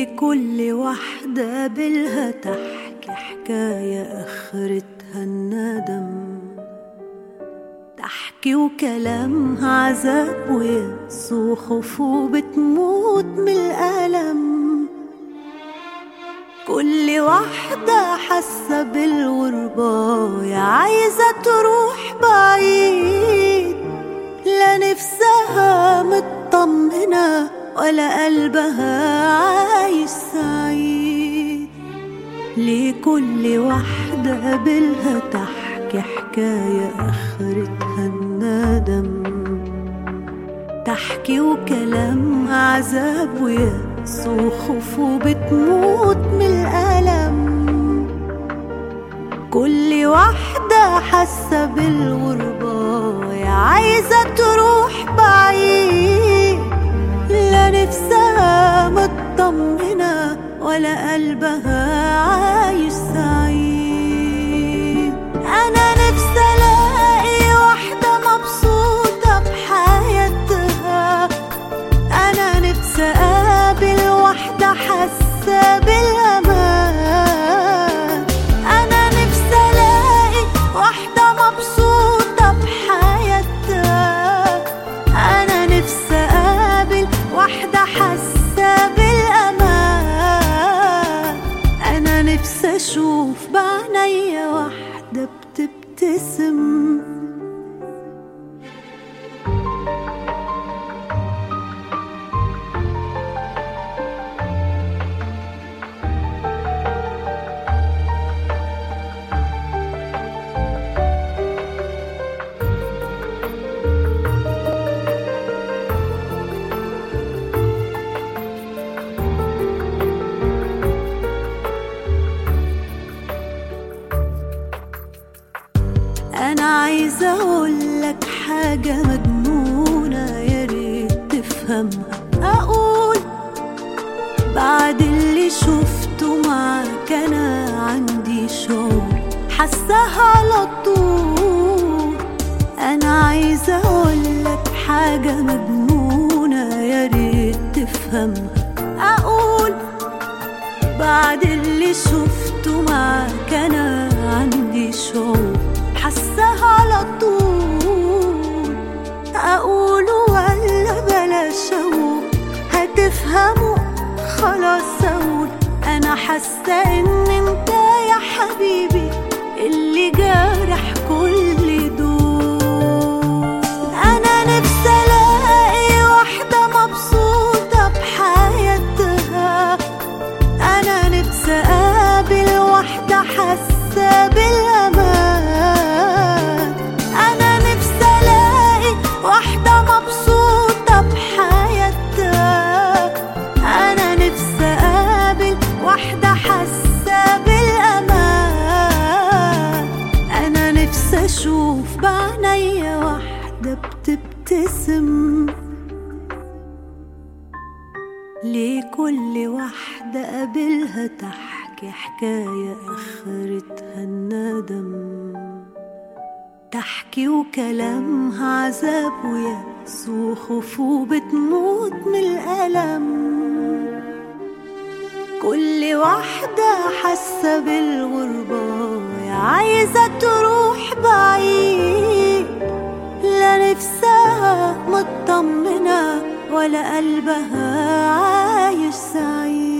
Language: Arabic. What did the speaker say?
لكل واحدة بالها تحكي حكاية آخرتها الندم. تحكي وكلامها عذاب ويأس وخوف وبتموت من الألم. كل واحدة حاسة بالغربة يا عايزة تروح بعيد. لا نفسها مطمنة ولا قلبها عايش سعيد. لكل واحدة قبلها تحكي حكاية آخرتها الندم. تحكي وكلامها عذاب ويأس وخوف وبتموت من الألم. كل واحدة حاسة بالغربة عايزة تروح بعيد. لا نفسها مطمنة ولا قلبها عايش نفسي أشوف بعينيا واحدة بتبتسم. أنا عايزة أقولك حاجة مجنونة يا ريت تفهمها. أقول بعد اللي شفته معاك أنا عندي شعور. حاساها على طول. أنا عايزة أقولك حاجة مجنونة يا ريت تفهمها. أقول بعد اللي شفته معاك أنا عندي شعور. أقوله ولا بلاش أقول هتفهموا؟ خلاص أقول أنا حاسة إن أنت يا حبيبي اللي جارح كل دول. أنا نفسي ألاقي واحدة مبسوطة بحياتها. أنا نفسي أقابل واحدة حاسة أشوف بعينيا واحدة بتبتسم. لكل واحدة قابلها تحكي حكاية آخرتها الندم؟ تحكي وكلامها عذاب ويأس وخوف وبتموت من الألم. كل واحدة حاسة بالغربة عايزة تروح بعيد. لا نفسها مطمنة ولا قلبها عايش سعيد.